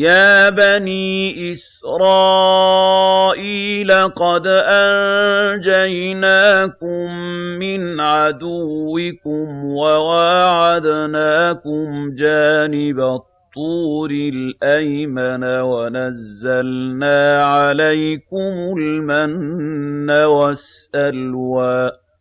يَا بَنِي إِسْرَائِيلَ قَدْ أَنجَيْنَاكُم مِّنْ عَدُوِّكُمْ وَوَاعَدْنَاكُمْ جَانِبَ الطُّورِ الْأَيْمَنَ وَنَزَّلْنَا عَلَيْكُمُ الْمَنَّ وَالسَّلْوَىٰ